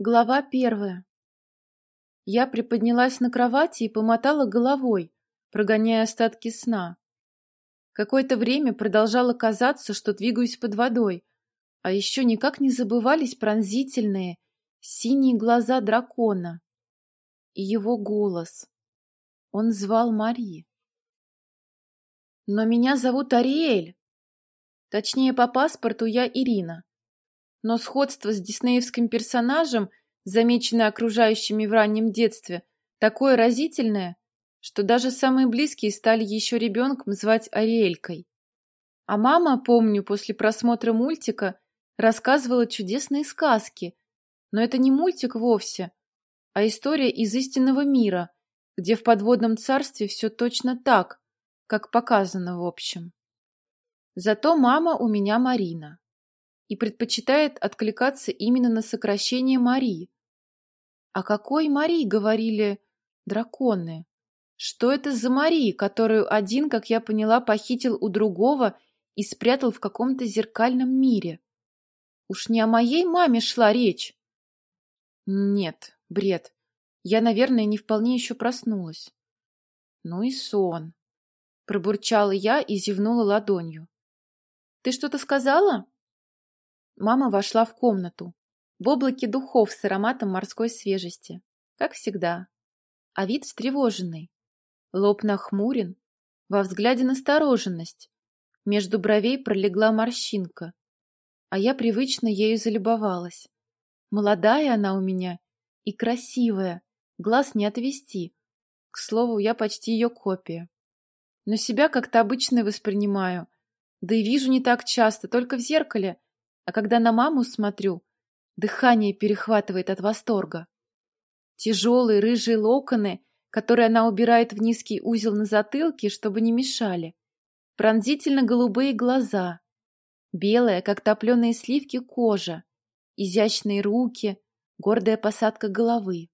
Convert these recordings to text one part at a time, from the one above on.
Глава первая. Я приподнялась на кровати и помотала головой, прогоняя остатки сна. Какое-то время продолжало казаться, что двигаюсь под водой, а еще никак не забывались пронзительные синие глаза дракона и его голос. Он звал Мари. Но меня зовут Ариэль. Точнее, по паспорту я Ирина но сходство с диснеевским персонажем, замеченное окружающими в раннем детстве, такое разительное, что даже самые близкие стали еще ребенком звать Ариэлькой. А мама, помню, после просмотра мультика рассказывала чудесные сказки, но это не мультик вовсе, а история из истинного мира, где в подводном царстве все точно так, как показано в общем. Зато мама у меня Марина и предпочитает откликаться именно на сокращение Мари. О какой Мари говорили драконы? Что это за Мари, которую один, как я поняла, похитил у другого и спрятал в каком-то зеркальном мире? Уж не о моей маме шла речь? Нет, бред. Я, наверное, не вполне еще проснулась. Ну и сон. Пробурчала я и зевнула ладонью. Ты что-то сказала? Мама вошла в комнату, в облаке духов с ароматом морской свежести, как всегда. А вид встревоженный. Лоб нахмурен, во взгляде настороженность. Между бровей пролегла морщинка. А я привычно ею залюбовалась. Молодая она у меня и красивая, глаз не отвести. К слову, я почти ее копия. Но себя как-то обычно воспринимаю. Да и вижу не так часто, только в зеркале, а когда на маму смотрю, дыхание перехватывает от восторга. Тяжелые рыжие локоны, которые она убирает в низкий узел на затылке, чтобы не мешали. Пронзительно-голубые глаза. Белая, как топленые сливки, кожа. Изящные руки, гордая посадка головы.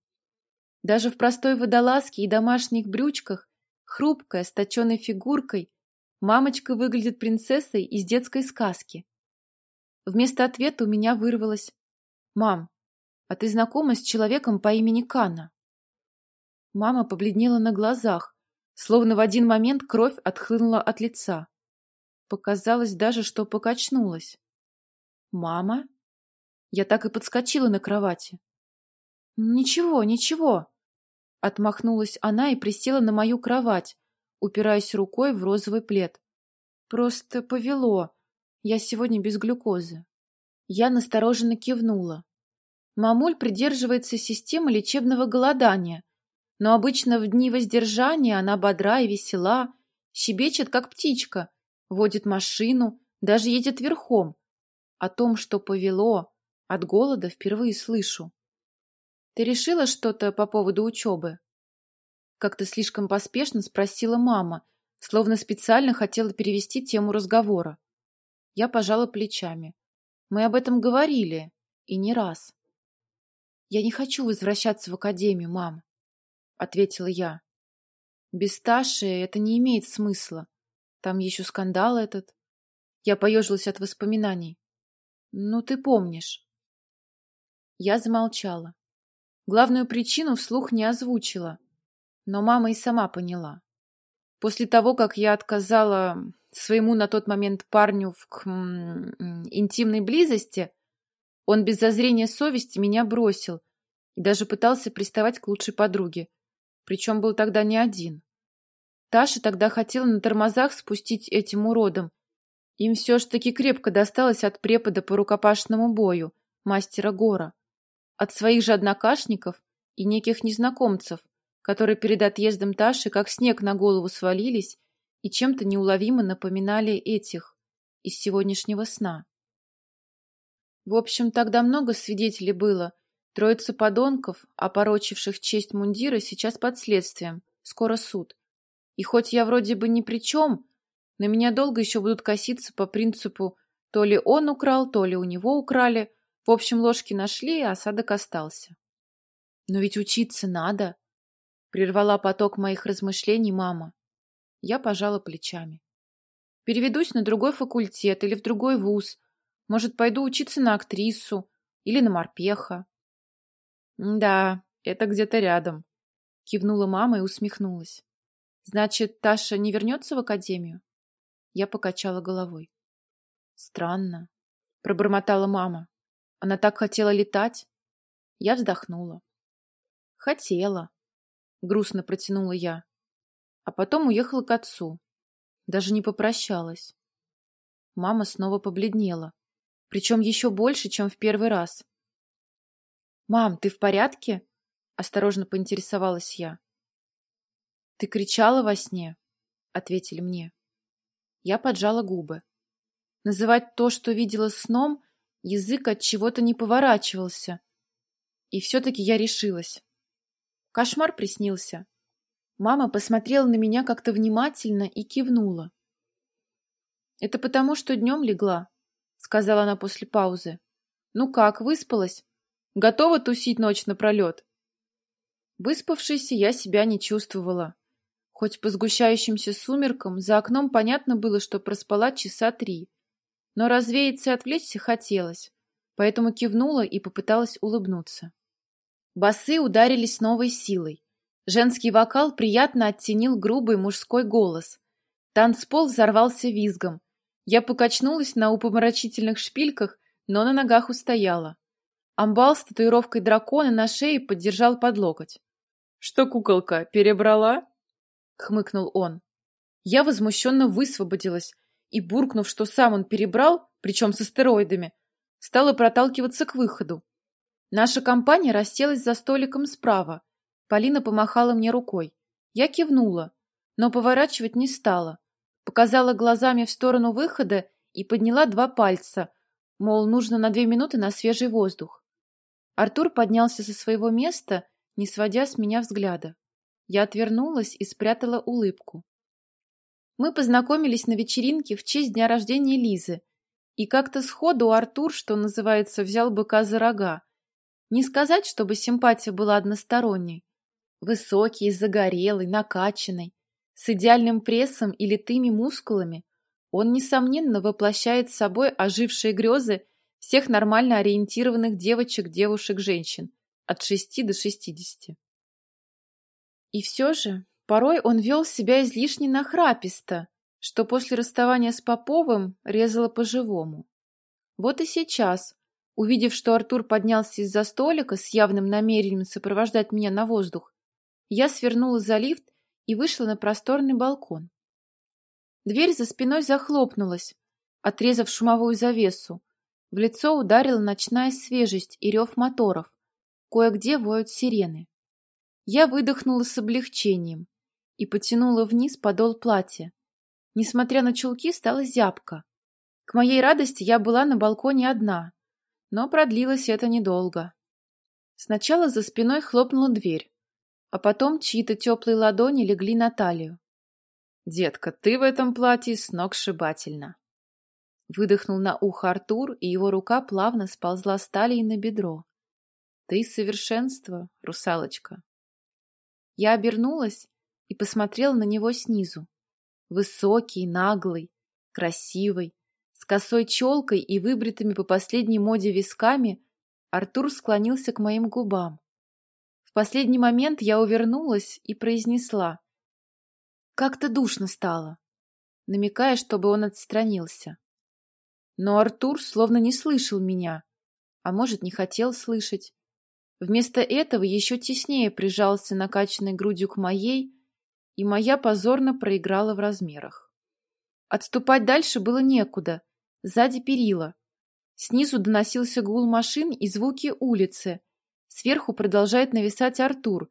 Даже в простой водолазке и домашних брючках, хрупкая, с фигуркой, мамочка выглядит принцессой из детской сказки. Вместо ответа у меня вырвалось «Мам, а ты знакома с человеком по имени Кана?» Мама побледнела на глазах, словно в один момент кровь отхлынула от лица. Показалось даже, что покачнулась. «Мама?» Я так и подскочила на кровати. «Ничего, ничего!» Отмахнулась она и присела на мою кровать, упираясь рукой в розовый плед. «Просто повело. Я сегодня без глюкозы. Я настороженно кивнула. Мамуль придерживается системы лечебного голодания, но обычно в дни воздержания она бодра и весела, щебечет, как птичка, водит машину, даже едет верхом. О том, что повело, от голода впервые слышу. Ты решила что-то по поводу учебы? Как-то слишком поспешно спросила мама, словно специально хотела перевести тему разговора. Я пожала плечами. Мы об этом говорили, и не раз. «Я не хочу возвращаться в академию, мам», — ответила я. «Без Таши это не имеет смысла. Там еще скандал этот». Я поежилась от воспоминаний. «Ну, ты помнишь». Я замолчала. Главную причину вслух не озвучила, но мама и сама поняла. После того, как я отказала своему на тот момент парню в к, интимной близости, он без зазрения совести меня бросил и даже пытался приставать к лучшей подруге. Причем был тогда не один. Таша тогда хотела на тормозах спустить этим уродом. Им все ж таки крепко досталось от препода по рукопашному бою, мастера Гора. От своих же однокашников и неких незнакомцев, которые перед отъездом Таши как снег на голову свалились и чем-то неуловимо напоминали этих из сегодняшнего сна. В общем, тогда много свидетелей было. Троица подонков, опорочивших честь мундира, сейчас под следствием. Скоро суд. И хоть я вроде бы ни при чем, на меня долго еще будут коситься по принципу то ли он украл, то ли у него украли. В общем, ложки нашли, а осадок остался. Но ведь учиться надо. Прервала поток моих размышлений мама. Я пожала плечами. Переведусь на другой факультет или в другой вуз. Может, пойду учиться на актрису или на морпеха. Да, это где-то рядом. Кивнула мама и усмехнулась. Значит, Таша не вернется в академию? Я покачала головой. Странно. Пробормотала мама. Она так хотела летать. Я вздохнула. Хотела. Грустно протянула я. А потом уехала к отцу. Даже не попрощалась. Мама снова побледнела. Причем еще больше, чем в первый раз. «Мам, ты в порядке?» — осторожно поинтересовалась я. «Ты кричала во сне?» — ответили мне. Я поджала губы. Называть то, что видела сном, язык от чего-то не поворачивался. И все-таки я решилась. Кошмар приснился. Мама посмотрела на меня как-то внимательно и кивнула. «Это потому, что днем легла», — сказала она после паузы. «Ну как, выспалась? Готова тусить ночь напролет?» Выспавшейся я себя не чувствовала. Хоть по сгущающимся сумеркам за окном понятно было, что проспала часа три. Но развеяться и отвлечься хотелось, поэтому кивнула и попыталась улыбнуться. Басы ударились с новой силой. Женский вокал приятно оттенил грубый мужской голос. Танцпол взорвался визгом. Я покачнулась на упомрачительных шпильках, но на ногах устояла. Амбал с татуировкой дракона на шее поддержал под локоть. — Что, куколка, перебрала? — хмыкнул он. Я возмущенно высвободилась и, буркнув, что сам он перебрал, причем с астероидами, стала проталкиваться к выходу. Наша компания расселась за столиком справа. Полина помахала мне рукой. Я кивнула, но поворачивать не стала. Показала глазами в сторону выхода и подняла два пальца, мол, нужно на две минуты на свежий воздух. Артур поднялся со своего места, не сводя с меня взгляда. Я отвернулась и спрятала улыбку. Мы познакомились на вечеринке в честь дня рождения Лизы, и как-то сходу Артур, что называется, взял быка за рога. Не сказать, чтобы симпатия была односторонней. Высокий, загорелый, накачанный, с идеальным прессом и литыми мускулами, он, несомненно, воплощает собой ожившие грезы всех нормально ориентированных девочек, девушек, женщин от 6 до 60. И все же, порой он вел себя излишне нахраписто, что после расставания с Поповым резало по-живому. Вот и сейчас, Увидев, что Артур поднялся из-за столика с явным намерением сопровождать меня на воздух, я свернула за лифт и вышла на просторный балкон. Дверь за спиной захлопнулась, отрезав шумовую завесу. В лицо ударила ночная свежесть и рев моторов. Кое-где воют сирены. Я выдохнула с облегчением и потянула вниз подол платья. Несмотря на чулки, стала зябко. К моей радости я была на балконе одна, но продлилось это недолго. Сначала за спиной хлопнула дверь, а потом чьи-то теплые ладони легли на талию. «Детка, ты в этом платье сногсшибательно!» Выдохнул на ухо Артур, и его рука плавно сползла с талии на бедро. «Ты совершенство, русалочка!» Я обернулась и посмотрела на него снизу. Высокий, наглый, красивый, с косой челкой и выбритыми по последней моде висками Артур склонился к моим губам. В последний момент я увернулась и произнесла. Как-то душно стало, намекая, чтобы он отстранился. Но Артур словно не слышал меня, а может, не хотел слышать. Вместо этого еще теснее прижался накачанной грудью к моей, и моя позорно проиграла в размерах. Отступать дальше было некуда, Сзади перила. Снизу доносился гул машин и звуки улицы. Сверху продолжает нависать Артур,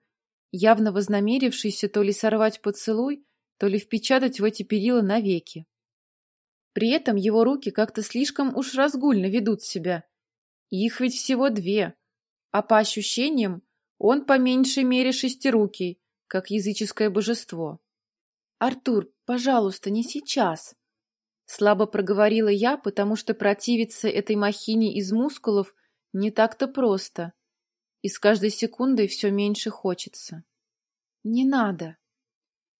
явно вознамерившийся то ли сорвать поцелуй, то ли впечатать в эти перила навеки. При этом его руки как-то слишком уж разгульно ведут себя. их ведь всего две. А по ощущениям, он по меньшей мере шестирукий, как языческое божество. «Артур, пожалуйста, не сейчас!» Слабо проговорила я, потому что противиться этой махине из мускулов не так-то просто. И с каждой секундой все меньше хочется. Не надо.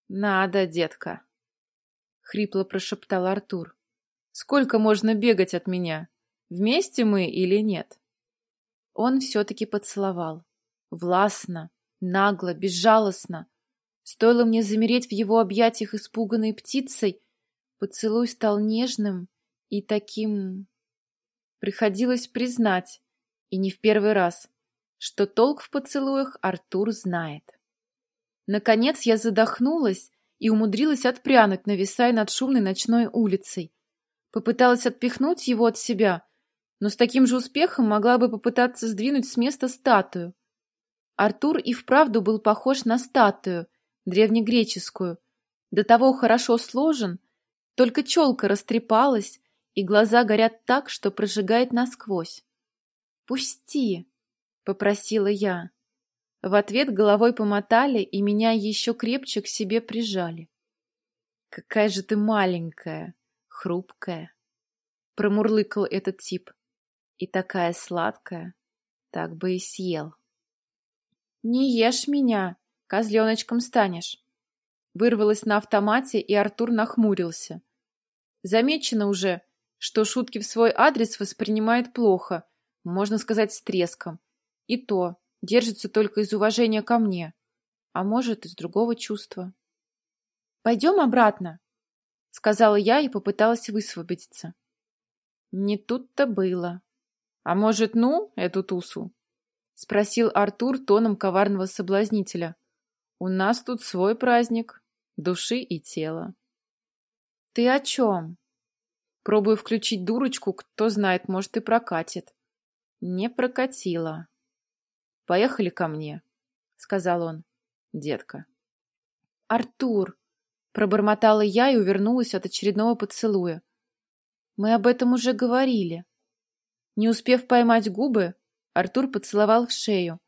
Надо, детка. Хрипло прошептал Артур. Сколько можно бегать от меня? Вместе мы или нет? Он все-таки поцеловал. Властно, нагло, безжалостно. Стоило мне замереть в его объятиях испуганной птицей, поцелуй стал нежным и таким... Приходилось признать, и не в первый раз, что толк в поцелуях Артур знает. Наконец я задохнулась и умудрилась отпрянуть, нависая над шумной ночной улицей. Попыталась отпихнуть его от себя, но с таким же успехом могла бы попытаться сдвинуть с места статую. Артур и вправду был похож на статую, древнегреческую, до того хорошо сложен, только челка растрепалась, и глаза горят так, что прожигает насквозь. «Пусти!» — попросила я. В ответ головой помотали и меня еще крепче к себе прижали. «Какая же ты маленькая, хрупкая!» — промурлыкал этот тип. «И такая сладкая, так бы и съел». «Не ешь меня, козленочком станешь!» Вырвалась на автомате, и Артур нахмурился. Замечено уже, что шутки в свой адрес воспринимает плохо, можно сказать, с треском. И то, держится только из уважения ко мне, а может, из другого чувства. «Пойдем обратно», — сказала я и попыталась высвободиться. Не тут-то было. «А может, ну, эту тусу?» — спросил Артур тоном коварного соблазнителя. «У нас тут свой праздник, души и тела». «Ты о чем?» Пробую включить дурочку, кто знает, может и прокатит. Не прокатило. «Поехали ко мне», — сказал он, детка. «Артур!» — пробормотала я и увернулась от очередного поцелуя. «Мы об этом уже говорили». Не успев поймать губы, Артур поцеловал в шею.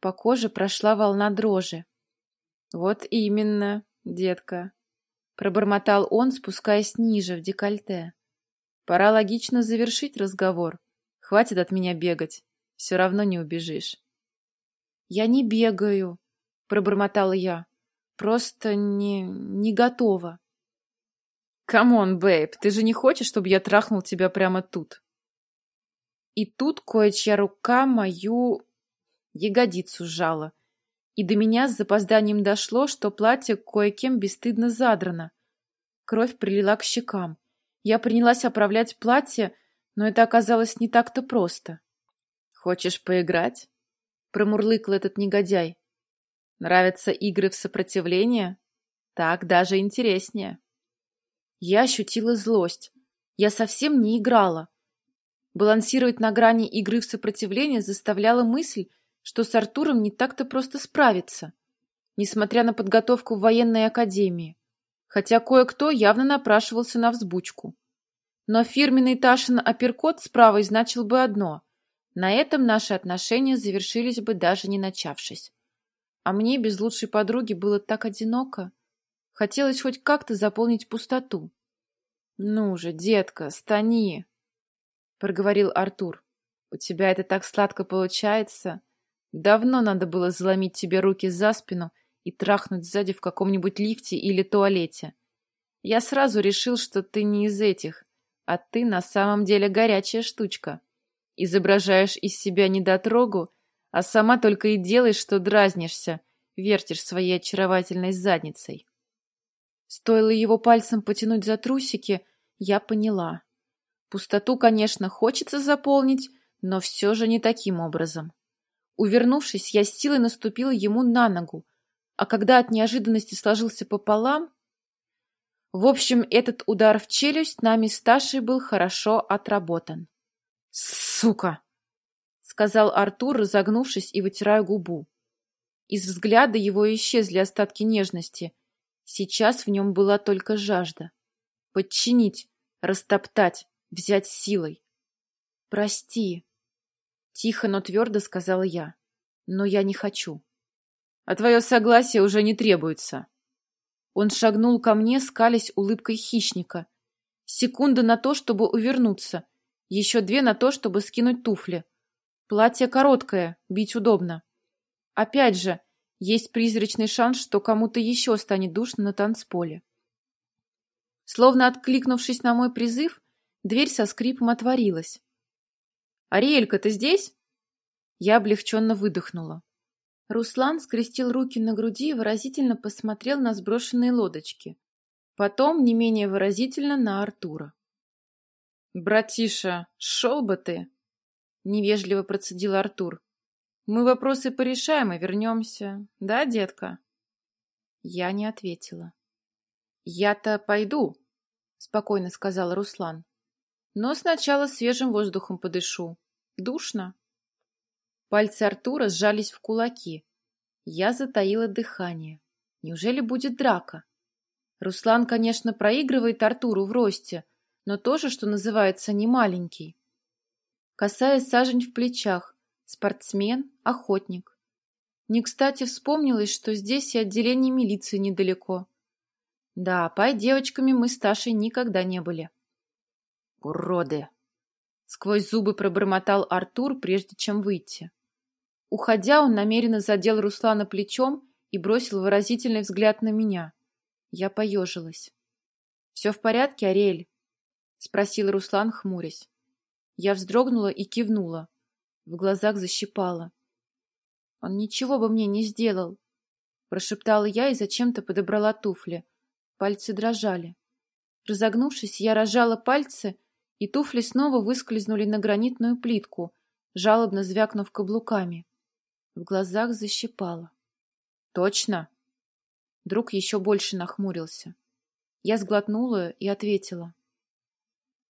По коже прошла волна дрожи. «Вот именно, детка», — пробормотал он, спускаясь ниже, в декольте. «Пора логично завершить разговор. Хватит от меня бегать. Все равно не убежишь». «Я не бегаю», — пробормотала я. «Просто не... не готова». «Come on, babe, ты же не хочешь, чтобы я трахнул тебя прямо тут?» И тут кое-чья рука мою ягодицу сжала. И до меня с запозданием дошло, что платье кое-кем бесстыдно задрано. Кровь прилила к щекам. Я принялась оправлять платье, но это оказалось не так-то просто. «Хочешь поиграть?» — промурлыкал этот негодяй. «Нравятся игры в сопротивление? Так даже интереснее». Я ощутила злость. Я совсем не играла. Балансировать на грани игры в сопротивление заставляла мысль, что с Артуром не так-то просто справиться, несмотря на подготовку в военной академии, хотя кое-кто явно напрашивался на взбучку. Но фирменный Ташин апперкот справа значил бы одно на этом наши отношения завершились бы даже не начавшись. А мне без лучшей подруги было так одиноко. Хотелось хоть как-то заполнить пустоту. «Ну же, детка, стани!» — проговорил Артур. «У тебя это так сладко получается. Давно надо было заломить тебе руки за спину и трахнуть сзади в каком-нибудь лифте или туалете. Я сразу решил, что ты не из этих, а ты на самом деле горячая штучка. Изображаешь из себя недотрогу, а сама только и делаешь, что дразнишься, вертишь своей очаровательной задницей. Стоило его пальцем потянуть за трусики, я поняла. Пустоту, конечно, хочется заполнить, но все же не таким образом. Увернувшись, я с силой наступила ему на ногу, а когда от неожиданности сложился пополам... В общем, этот удар в челюсть нами с Ташей был хорошо отработан. «Сука!» — сказал Артур, разогнувшись и вытирая губу. Из взгляда его исчезли остатки нежности. Сейчас в нем была только жажда. Подчинить, растоптать, взять силой. «Прости», — тихо, но твердо сказала я. «Но я не хочу». «А твое согласие уже не требуется». Он шагнул ко мне, скалясь улыбкой хищника. Секунда на то, чтобы увернуться — еще две на то, чтобы скинуть туфли. Платье короткое, бить удобно. Опять же, есть призрачный шанс, что кому-то еще станет душно на танцполе. Словно откликнувшись на мой призыв, дверь со скрипом отворилась. «Ариэлька, ты здесь?» Я облегченно выдохнула. Руслан скрестил руки на груди и выразительно посмотрел на сброшенные лодочки. Потом не менее выразительно на Артура. «Братиша, шел бы ты!» — невежливо процедил Артур. «Мы вопросы порешаем и вернемся. Да, детка?» Я не ответила. «Я-то пойду», — спокойно сказал Руслан. «Но сначала свежим воздухом подышу. Душно». Пальцы Артура сжались в кулаки. Я затаила дыхание. Неужели будет драка? Руслан, конечно, проигрывает Артуру в росте, но тоже, что называется, не маленький. Касаясь сажень в плечах, спортсмен, охотник. Не кстати вспомнилось, что здесь и отделение милиции недалеко. Да, пай девочками мы с Ташей никогда не были. Уроды! Сквозь зубы пробормотал Артур, прежде чем выйти. Уходя, он намеренно задел Руслана плечом и бросил выразительный взгляд на меня. Я поежилась. «Все в порядке, Ариэль?» — спросил Руслан, хмурясь. Я вздрогнула и кивнула. В глазах защипала. «Он ничего бы мне не сделал!» Прошептала я и зачем-то подобрала туфли. Пальцы дрожали. Разогнувшись, я разжала пальцы, и туфли снова выскользнули на гранитную плитку, жалобно звякнув каблуками. В глазах защипало. «Точно?» Друг еще больше нахмурился. Я сглотнула и ответила.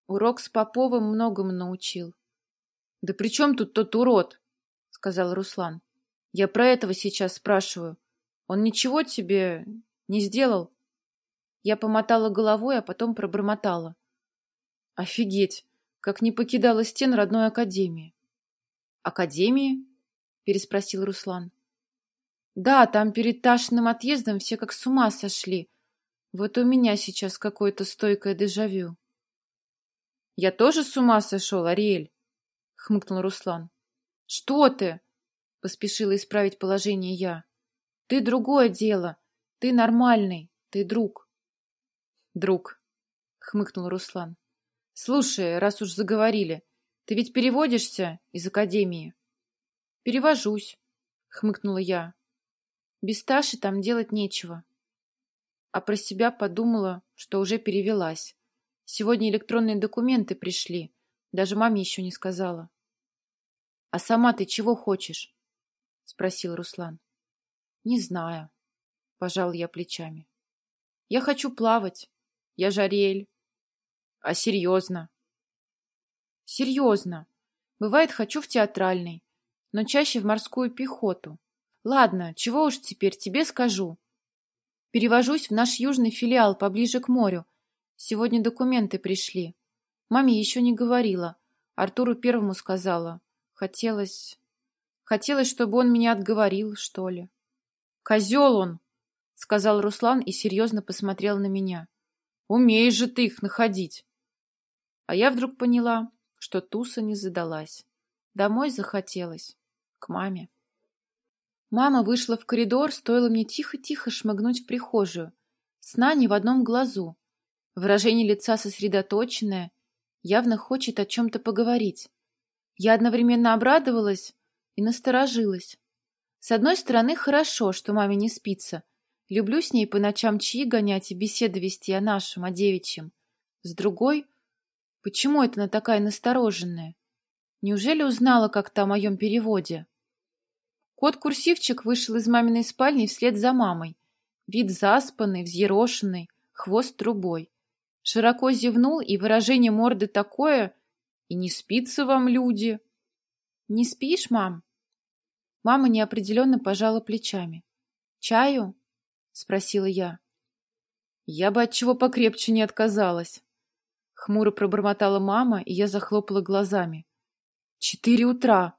Урок с Поповым многому научил. — Да при чем тут тот урод? — сказал Руслан. — Я про этого сейчас спрашиваю. Он ничего тебе не сделал? Я помотала головой, а потом пробормотала. — Офигеть! Как не покидала стен родной академии. — Академии? — переспросил Руслан. — Да, там перед Ташиным отъездом все как с ума сошли. Вот у меня сейчас какое-то стойкое дежавю. Я тоже с ума сошел, Ариэль? — хмыкнул Руслан. — Что ты? — поспешила исправить положение я. — Ты другое дело. Ты нормальный. Ты друг. — Друг, — хмыкнул Руслан. — Слушай, раз уж заговорили, ты ведь переводишься из академии? — Перевожусь, — хмыкнула я. Без Таши там делать нечего. А про себя подумала, что уже перевелась. Сегодня электронные документы пришли. Даже маме еще не сказала. — А сама ты чего хочешь? — спросил Руслан. — Не знаю. — пожал я плечами. — Я хочу плавать. Я Жарель. — А серьезно? — Серьезно. Бывает, хочу в театральный, но чаще в морскую пехоту. Ладно, чего уж теперь тебе скажу. Перевожусь в наш южный филиал поближе к морю, Сегодня документы пришли. Маме еще не говорила. Артуру первому сказала. Хотелось... Хотелось, чтобы он меня отговорил, что ли. «Козел он!» — сказал Руслан и серьезно посмотрел на меня. «Умеешь же ты их находить!» А я вдруг поняла, что туса не задалась. Домой захотелось. К маме. Мама вышла в коридор, стоило мне тихо-тихо шмыгнуть в прихожую. Сна не в одном глазу. Выражение лица сосредоточенное, явно хочет о чем-то поговорить. Я одновременно обрадовалась и насторожилась. С одной стороны, хорошо, что маме не спится. Люблю с ней по ночам чьи гонять и беседы вести о нашем, о девичьем. С другой, почему это она такая настороженная? Неужели узнала как-то о моем переводе? Кот-курсивчик вышел из маминой спальни вслед за мамой. Вид заспанный, взъерошенный, хвост трубой. Широко зевнул, и выражение морды такое, и не спится вам, люди. Не спишь, мам? Мама неопределенно пожала плечами. Чаю? Спросила я. Я бы от чего покрепче не отказалась. Хмуро пробормотала мама, и я захлопала глазами. Четыре утра.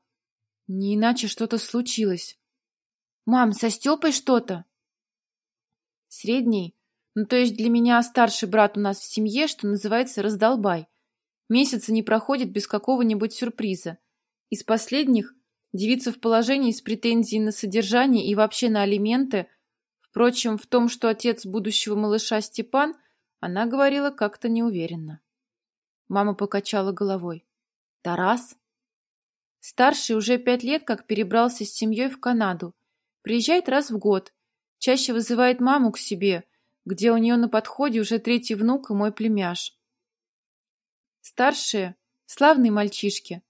Не иначе что-то случилось. Мам, со Степой что-то? Средний ну, то есть для меня старший брат у нас в семье, что называется, раздолбай. Месяца не проходит без какого-нибудь сюрприза. Из последних девица в положении с претензией на содержание и вообще на алименты. Впрочем, в том, что отец будущего малыша Степан, она говорила как-то неуверенно. Мама покачала головой. «Тарас?» Старший уже пять лет как перебрался с семьей в Канаду. Приезжает раз в год. Чаще вызывает маму к себе, где у нее на подходе уже третий внук и мой племяш. Старшие — славные мальчишки.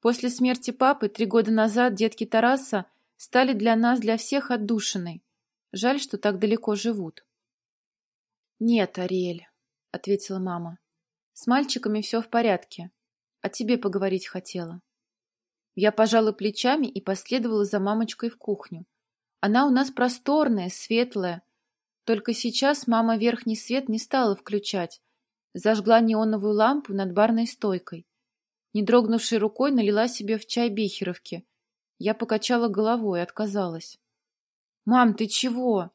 После смерти папы три года назад детки Тараса стали для нас, для всех отдушиной. Жаль, что так далеко живут. «Нет, Ариэль», — ответила мама. «С мальчиками все в порядке. О тебе поговорить хотела». Я пожала плечами и последовала за мамочкой в кухню. Она у нас просторная, светлая. Только сейчас мама верхний свет не стала включать. Зажгла неоновую лампу над барной стойкой. Не дрогнувшей рукой налила себе в чай бехеровки. Я покачала головой и отказалась. «Мам, ты чего?»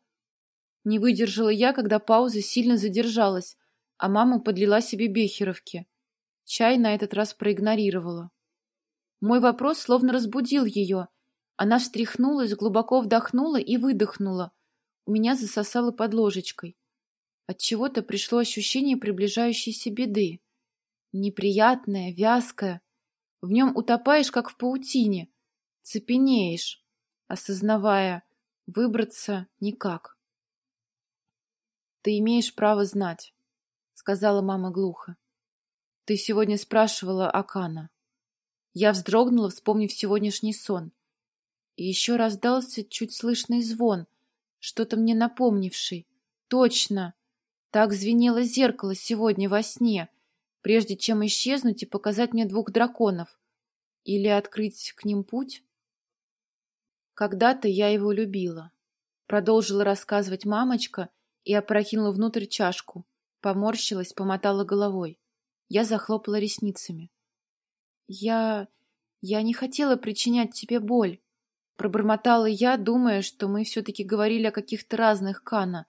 Не выдержала я, когда пауза сильно задержалась, а мама подлила себе бехеровки. Чай на этот раз проигнорировала. Мой вопрос словно разбудил ее. Она встряхнулась, глубоко вдохнула и выдохнула. У меня засосало под ложечкой. От чего то пришло ощущение приближающейся беды. Неприятное, вязкое. В нем утопаешь, как в паутине. Цепенеешь, осознавая, выбраться никак. «Ты имеешь право знать», — сказала мама глухо. «Ты сегодня спрашивала Акана». Я вздрогнула, вспомнив сегодняшний сон. И еще раздался чуть слышный звон, что-то мне напомнивший. Точно! Так звенело зеркало сегодня во сне, прежде чем исчезнуть и показать мне двух драконов. Или открыть к ним путь? Когда-то я его любила. Продолжила рассказывать мамочка и опрокинула внутрь чашку. Поморщилась, помотала головой. Я захлопала ресницами. «Я... я не хотела причинять тебе боль», — пробормотала я, думая, что мы все-таки говорили о каких-то разных Кана.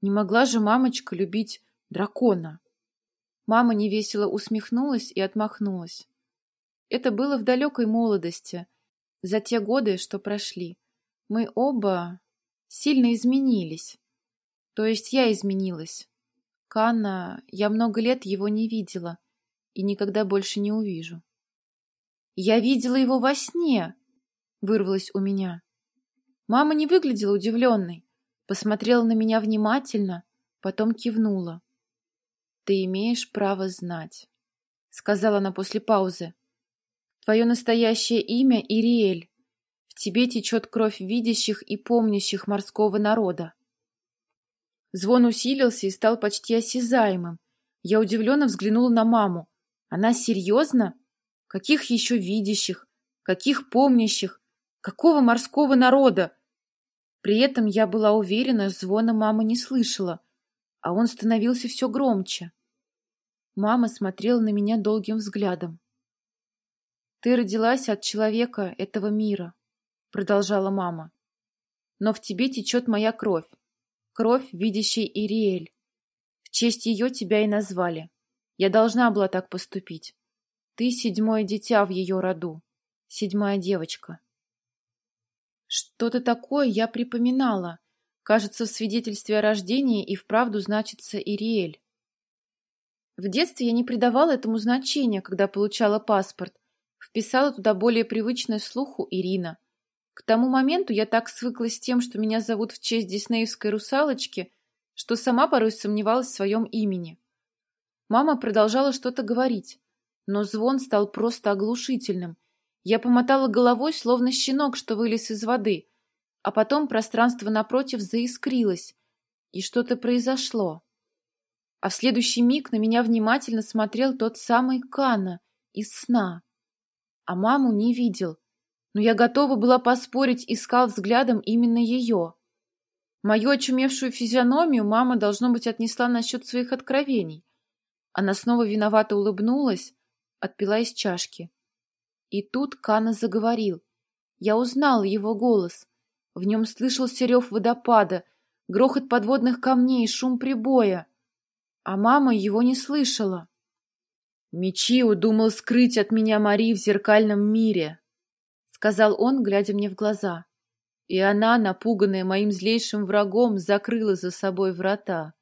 Не могла же мамочка любить дракона. Мама невесело усмехнулась и отмахнулась. Это было в далекой молодости, за те годы, что прошли. Мы оба сильно изменились. То есть я изменилась. Канна, я много лет его не видела и никогда больше не увижу. «Я видела его во сне!» — вырвалось у меня. Мама не выглядела удивленной, посмотрела на меня внимательно, потом кивнула. «Ты имеешь право знать», — сказала она после паузы. «Твое настоящее имя — Ириэль. В тебе течет кровь видящих и помнящих морского народа». Звон усилился и стал почти осязаемым. Я удивленно взглянула на маму. «Она серьезно?» Каких еще видящих? Каких помнящих? Какого морского народа? При этом я была уверена, звона мама не слышала, а он становился все громче. Мама смотрела на меня долгим взглядом. «Ты родилась от человека этого мира», — продолжала мама. «Но в тебе течет моя кровь, кровь, видящей Ириэль. В честь ее тебя и назвали. Я должна была так поступить. Ты седьмое дитя в ее роду, седьмая девочка. Что-то такое я припоминала. Кажется, в свидетельстве о рождении и вправду значится Ириэль. В детстве я не придавала этому значения, когда получала паспорт. Вписала туда более привычное слуху Ирина. К тому моменту я так свыклась с тем, что меня зовут в честь диснеевской русалочки, что сама порой сомневалась в своем имени. Мама продолжала что-то говорить но звон стал просто оглушительным. Я помотала головой, словно щенок, что вылез из воды, а потом пространство напротив заискрилось, и что-то произошло. А в следующий миг на меня внимательно смотрел тот самый Кана из сна. А маму не видел, но я готова была поспорить, искал взглядом именно ее. Мою очумевшую физиономию мама, должно быть, отнесла насчет своих откровений. Она снова виновато улыбнулась, отпила из чашки. И тут Кана заговорил. Я узнал его голос. В нем слышался рев водопада, грохот подводных камней, шум прибоя. А мама его не слышала. «Мечио думал скрыть от меня Мари в зеркальном мире», — сказал он, глядя мне в глаза. И она, напуганная моим злейшим врагом, закрыла за собой врата.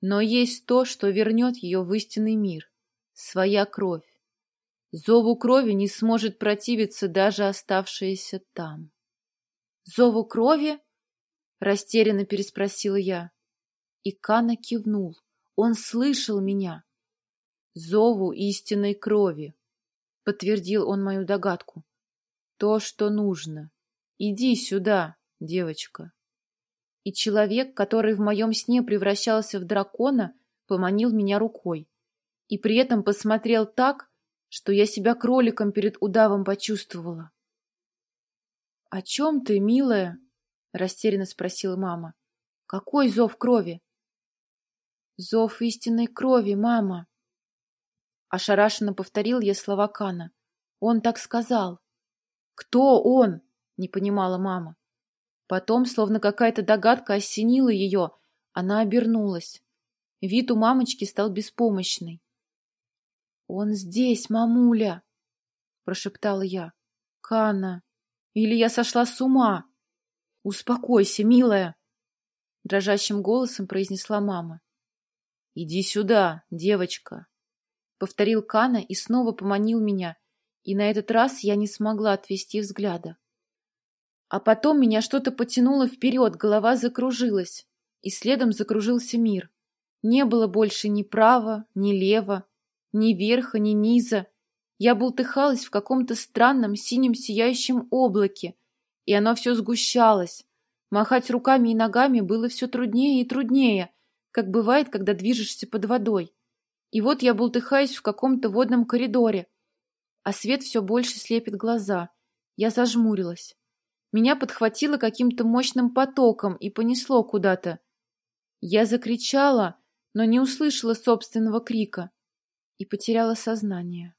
Но есть то, что вернет ее в истинный мир — своя кровь. Зову крови не сможет противиться даже оставшаяся там. Зову крови? Растерянно переспросила я. И Кана кивнул. Он слышал меня. Зову истинной крови, подтвердил он мою догадку. То, что нужно. Иди сюда, девочка. И человек, который в моем сне превращался в дракона, поманил меня рукой. И при этом посмотрел так, что я себя кроликом перед удавом почувствовала. — О чем ты, милая? — растерянно спросила мама. — Какой зов крови? — Зов истинной крови, мама. Ошарашенно повторил я слова Кана. Он так сказал. — Кто он? — не понимала мама. Потом, словно какая-то догадка осенила ее, она обернулась. Вид у мамочки стал беспомощный. «Он здесь, мамуля!» — прошептала я. «Кана! Или я сошла с ума?» «Успокойся, милая!» — дрожащим голосом произнесла мама. «Иди сюда, девочка!» — повторил Кана и снова поманил меня, и на этот раз я не смогла отвести взгляда. А потом меня что-то потянуло вперед, голова закружилась, и следом закружился мир. Не было больше ни права, ни лева, ни верха, ни низа. Я бултыхалась в каком-то странном синем сияющем облаке, и оно все сгущалось. Махать руками и ногами было все труднее и труднее, как бывает, когда движешься под водой. И вот я бултыхаюсь в каком-то водном коридоре, а свет все больше слепит глаза. Я зажмурилась. Меня подхватило каким-то мощным потоком и понесло куда-то. Я закричала, но не услышала собственного крика и потеряла сознание.